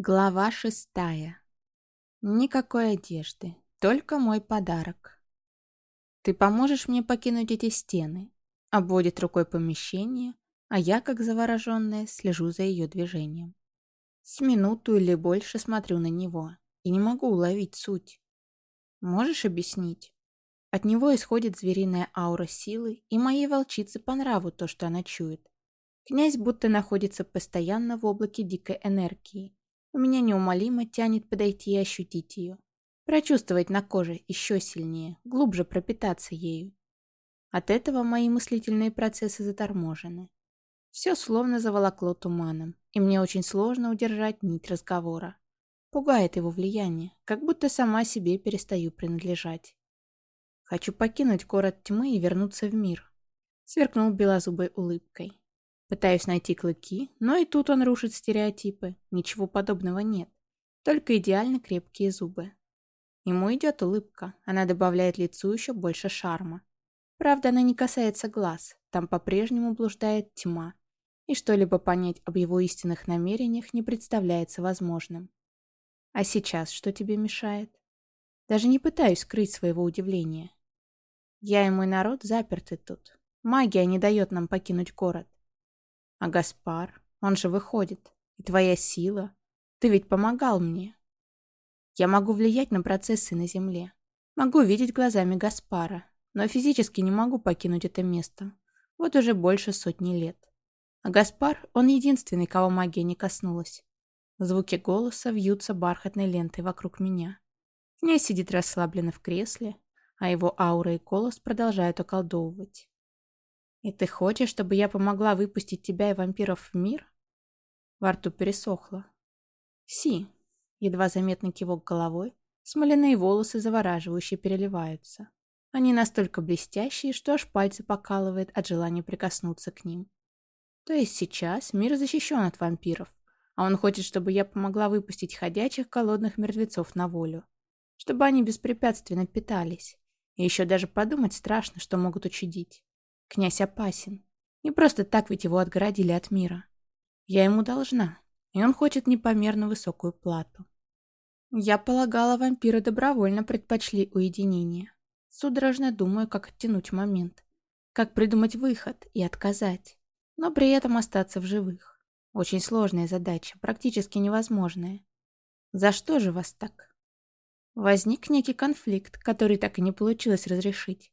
Глава шестая. Никакой одежды, только мой подарок. Ты поможешь мне покинуть эти стены, обводит рукой помещение, а я, как завороженная, слежу за ее движением. С минуту или больше смотрю на него и не могу уловить суть. Можешь объяснить? От него исходит звериная аура силы, и моей волчице по нраву то, что она чует. Князь будто находится постоянно в облаке дикой энергии, у меня неумолимо тянет подойти и ощутить ее. Прочувствовать на коже еще сильнее, глубже пропитаться ею. От этого мои мыслительные процессы заторможены. Все словно заволокло туманом, и мне очень сложно удержать нить разговора. Пугает его влияние, как будто сама себе перестаю принадлежать. Хочу покинуть город тьмы и вернуться в мир. Сверкнул белозубой улыбкой. Пытаюсь найти клыки, но и тут он рушит стереотипы. Ничего подобного нет. Только идеально крепкие зубы. Ему идет улыбка. Она добавляет лицу еще больше шарма. Правда, она не касается глаз. Там по-прежнему блуждает тьма. И что-либо понять об его истинных намерениях не представляется возможным. А сейчас что тебе мешает? Даже не пытаюсь скрыть своего удивления. Я и мой народ заперты тут. Магия не дает нам покинуть город. А Гаспар, он же выходит. И твоя сила. Ты ведь помогал мне. Я могу влиять на процессы на Земле. Могу видеть глазами Гаспара, но физически не могу покинуть это место. Вот уже больше сотни лет. А Гаспар, он единственный, кого магия не коснулась. Звуки голоса вьются бархатной лентой вокруг меня. Князь сидит расслабленно в кресле, а его аура и голос продолжают околдовывать. «И ты хочешь, чтобы я помогла выпустить тебя и вампиров в мир?» Во рту пересохло. «Си!» Едва заметный кивок головой, смоляные волосы завораживающе переливаются. Они настолько блестящие, что аж пальцы покалывает от желания прикоснуться к ним. То есть сейчас мир защищен от вампиров, а он хочет, чтобы я помогла выпустить ходячих голодных мертвецов на волю. Чтобы они беспрепятственно питались. И еще даже подумать страшно, что могут учудить. Князь опасен. Не просто так ведь его отгородили от мира. Я ему должна, и он хочет непомерно высокую плату. Я полагала, вампиры добровольно предпочли уединение. Судорожно думаю, как оттянуть момент. Как придумать выход и отказать. Но при этом остаться в живых. Очень сложная задача, практически невозможная. За что же вас так? Возник некий конфликт, который так и не получилось разрешить.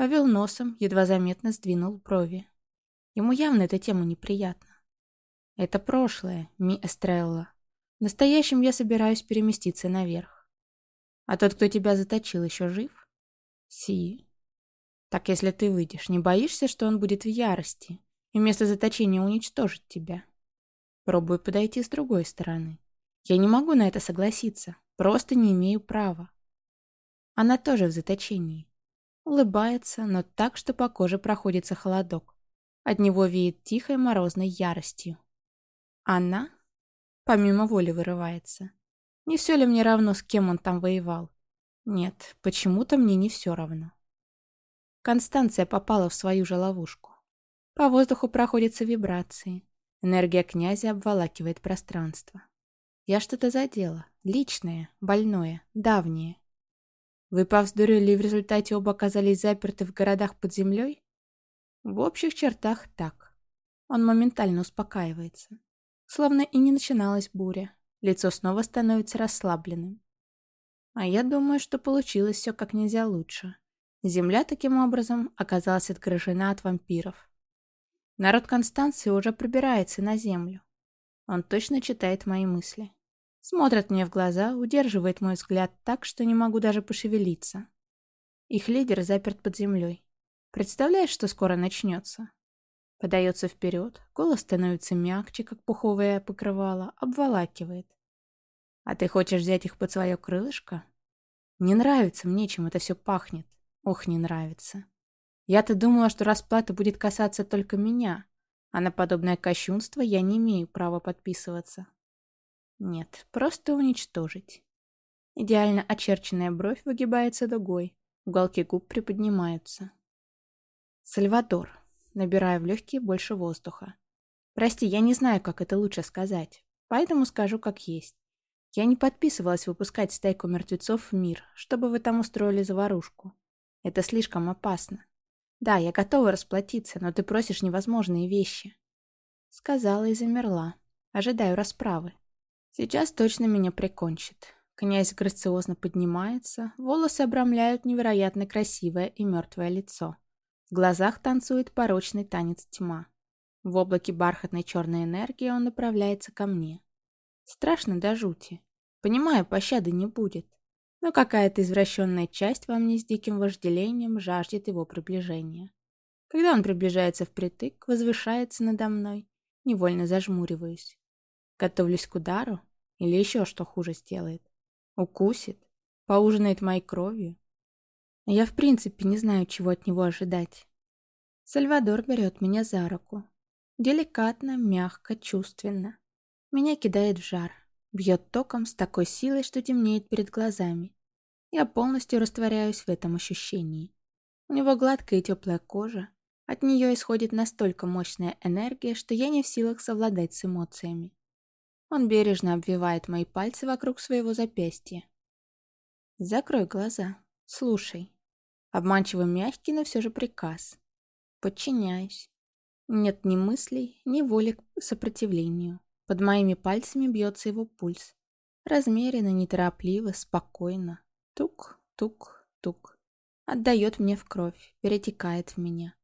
Повел носом, едва заметно сдвинул брови. Ему явно эта тема неприятна. Это прошлое, Ми Эстрелла. В настоящем я собираюсь переместиться наверх. А тот, кто тебя заточил, еще жив? Си. Так если ты выйдешь, не боишься, что он будет в ярости и вместо заточения уничтожит тебя? Пробую подойти с другой стороны. Я не могу на это согласиться, просто не имею права. Она тоже в заточении. Улыбается, но так, что по коже проходится холодок. От него веет тихой морозной яростью. Она, помимо воли, вырывается. Не все ли мне равно, с кем он там воевал? Нет, почему-то мне не все равно. Констанция попала в свою же ловушку. По воздуху проходятся вибрации. Энергия князя обволакивает пространство. Я что-то задела. Личное, больное, давнее. Вы повздорили и в результате оба оказались заперты в городах под землей? В общих чертах так. Он моментально успокаивается. Словно и не начиналась буря. Лицо снова становится расслабленным. А я думаю, что получилось все как нельзя лучше. Земля таким образом оказалась отгорожена от вампиров. Народ Констанции уже пробирается на землю. Он точно читает мои мысли. Смотрят мне в глаза, удерживает мой взгляд так, что не могу даже пошевелиться. Их лидер заперт под землей. Представляешь, что скоро начнется? Подается вперед, голос становится мягче, как пуховое покрывало, обволакивает. А ты хочешь взять их под свое крылышко? Не нравится мне, чем это все пахнет. Ох, не нравится. Я-то думала, что расплата будет касаться только меня, а на подобное кощунство я не имею права подписываться. Нет, просто уничтожить. Идеально очерченная бровь выгибается дугой, уголки губ приподнимаются. Сальвадор. Набираю в легкие больше воздуха. Прости, я не знаю, как это лучше сказать. поэтому скажу как есть. Я не подписывалась выпускать стайку мертвецов в мир, чтобы вы там устроили заварушку. Это слишком опасно. Да, я готова расплатиться, но ты просишь невозможные вещи. Сказала и замерла. Ожидаю расправы. Сейчас точно меня прикончит. Князь грациозно поднимается, волосы обрамляют невероятно красивое и мертвое лицо. В глазах танцует порочный танец тьма. В облаке бархатной черной энергии он направляется ко мне. Страшно до жути. Понимаю, пощады не будет. Но какая-то извращенная часть во мне с диким вожделением жаждет его приближения. Когда он приближается впритык, возвышается надо мной, невольно зажмуриваюсь. Готовлюсь к удару или еще что хуже сделает. Укусит, поужинает моей кровью. Я в принципе не знаю, чего от него ожидать. Сальвадор берет меня за руку. Деликатно, мягко, чувственно. Меня кидает в жар. Бьет током с такой силой, что темнеет перед глазами. Я полностью растворяюсь в этом ощущении. У него гладкая и теплая кожа. От нее исходит настолько мощная энергия, что я не в силах совладать с эмоциями. Он бережно обвивает мои пальцы вокруг своего запястья. Закрой глаза. Слушай. Обманчиво мягкий, но все же приказ. Подчиняюсь. Нет ни мыслей, ни воли к сопротивлению. Под моими пальцами бьется его пульс. Размеренно, неторопливо, спокойно. Тук, тук, тук. Отдает мне в кровь, перетекает в меня.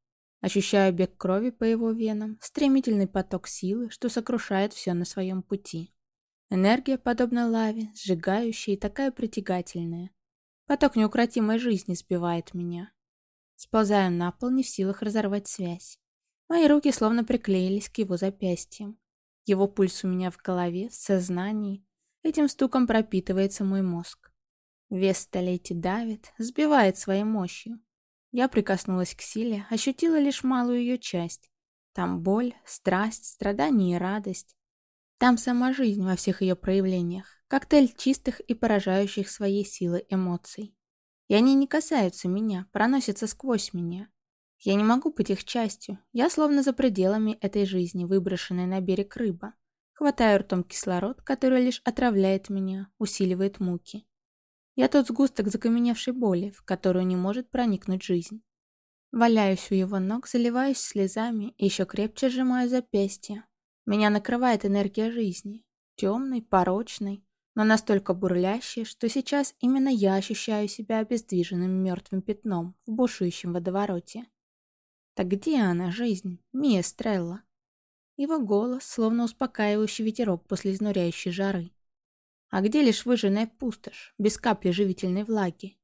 Ощущаю бег крови по его венам, стремительный поток силы, что сокрушает все на своем пути. Энергия, подобно лаве, сжигающая и такая притягательная. Поток неукротимой жизни сбивает меня. Сползаю на пол, не в силах разорвать связь. Мои руки словно приклеились к его запястьям. Его пульс у меня в голове, в сознании. Этим стуком пропитывается мой мозг. Вес столетий давит, сбивает своей мощью. Я прикоснулась к силе, ощутила лишь малую ее часть. Там боль, страсть, страдание и радость. Там сама жизнь во всех ее проявлениях, коктейль чистых и поражающих своей силой эмоций. И они не касаются меня, проносятся сквозь меня. Я не могу быть их частью, я словно за пределами этой жизни, выброшенная на берег рыба. Хватаю ртом кислород, который лишь отравляет меня, усиливает муки. Я тот сгусток закаменевшей боли, в которую не может проникнуть жизнь. Валяюсь у его ног, заливаюсь слезами и еще крепче сжимаю запястье. Меня накрывает энергия жизни. Темной, порочной, но настолько бурлящей, что сейчас именно я ощущаю себя обездвиженным мертвым пятном в бушующем водовороте. Так где она, жизнь? Мия Стрелла. Его голос, словно успокаивающий ветерок после изнуряющей жары. А где лишь выжженная пустошь, без капли живительной влаги?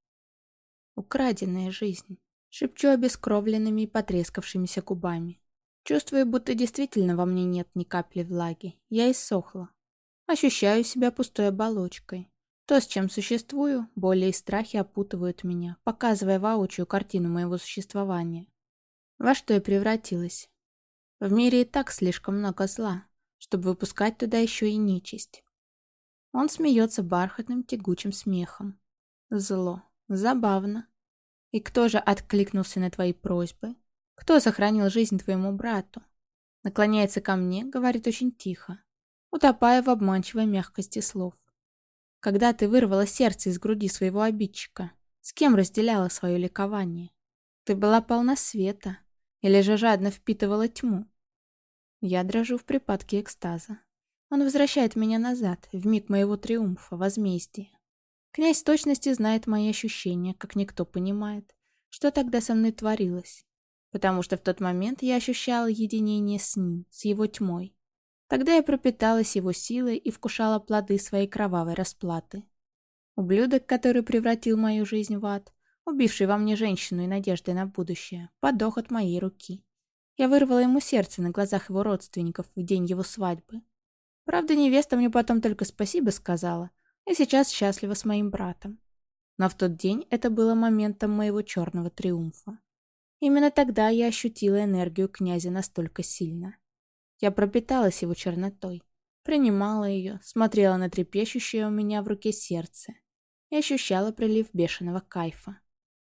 Украденная жизнь. Шепчу обескровленными и потрескавшимися губами. Чувствую, будто действительно во мне нет ни капли влаги. Я иссохла. Ощущаю себя пустой оболочкой. То, с чем существую, боли и страхи опутывают меня, показывая воочию картину моего существования. Во что я превратилась? В мире и так слишком много зла, чтобы выпускать туда еще и нечисть. Он смеется бархатным тягучим смехом. Зло. Забавно. И кто же откликнулся на твои просьбы? Кто сохранил жизнь твоему брату? Наклоняется ко мне, говорит очень тихо, утопая в обманчивой мягкости слов. Когда ты вырвала сердце из груди своего обидчика, с кем разделяла свое ликование? Ты была полна света или же жадно впитывала тьму? Я дрожу в припадке экстаза. Он возвращает меня назад, в миг моего триумфа, возмездия. Князь точности знает мои ощущения, как никто понимает, что тогда со мной творилось. Потому что в тот момент я ощущала единение с ним, с его тьмой. Тогда я пропиталась его силой и вкушала плоды своей кровавой расплаты. Ублюдок, который превратил мою жизнь в ад, убивший во мне женщину и надеждой на будущее, подох от моей руки. Я вырвала ему сердце на глазах его родственников в день его свадьбы. Правда, невеста мне потом только спасибо сказала, и сейчас счастлива с моим братом. Но в тот день это было моментом моего черного триумфа. Именно тогда я ощутила энергию князя настолько сильно. Я пропиталась его чернотой, принимала ее, смотрела на трепещущее у меня в руке сердце и ощущала прилив бешеного кайфа.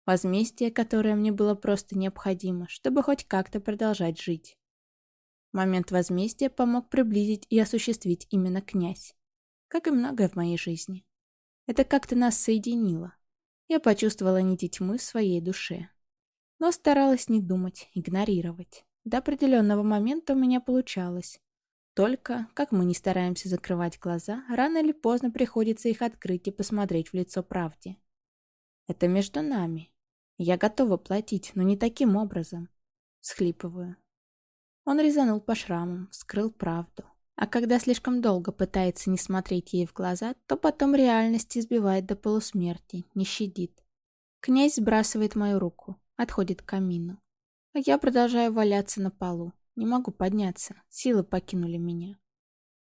Возмездие, которое мне было просто необходимо, чтобы хоть как-то продолжать жить. Момент возмездия помог приблизить и осуществить именно князь. Как и многое в моей жизни. Это как-то нас соединило. Я почувствовала нити тьмы в своей душе. Но старалась не думать, игнорировать. До определенного момента у меня получалось. Только, как мы не стараемся закрывать глаза, рано или поздно приходится их открыть и посмотреть в лицо правде. Это между нами. Я готова платить, но не таким образом. Схлипываю. Он резанул по шрамам, скрыл правду. А когда слишком долго пытается не смотреть ей в глаза, то потом реальность избивает до полусмерти, не щадит. Князь сбрасывает мою руку, отходит к камину. А я продолжаю валяться на полу. Не могу подняться, силы покинули меня.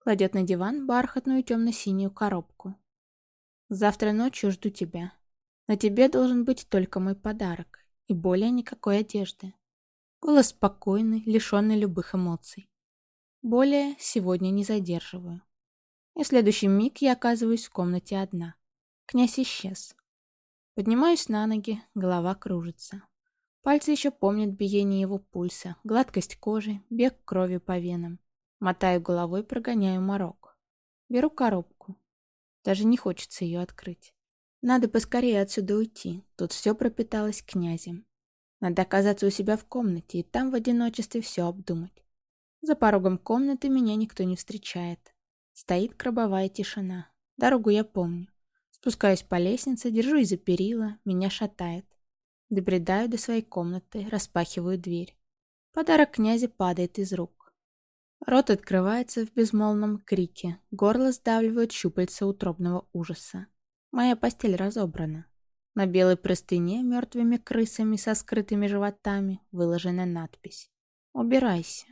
Кладет на диван бархатную темно-синюю коробку. Завтра ночью жду тебя. На тебе должен быть только мой подарок. И более никакой одежды. Голос спокойный, лишенный любых эмоций. Более сегодня не задерживаю. И в следующий миг я оказываюсь в комнате одна. Князь исчез. Поднимаюсь на ноги, голова кружится. Пальцы еще помнят биение его пульса, гладкость кожи, бег крови по венам. Мотаю головой, прогоняю морок. Беру коробку. Даже не хочется ее открыть. Надо поскорее отсюда уйти. Тут все пропиталось князем. Надо оказаться у себя в комнате и там в одиночестве все обдумать. За порогом комнаты меня никто не встречает. Стоит гробовая тишина. Дорогу я помню. Спускаюсь по лестнице, держусь за перила, меня шатает. Добредаю до своей комнаты, распахиваю дверь. Подарок князя падает из рук. Рот открывается в безмолвном крике, горло сдавливают щупальца утробного ужаса. Моя постель разобрана. На белой простыне мертвыми крысами со скрытыми животами выложена надпись «Убирайся».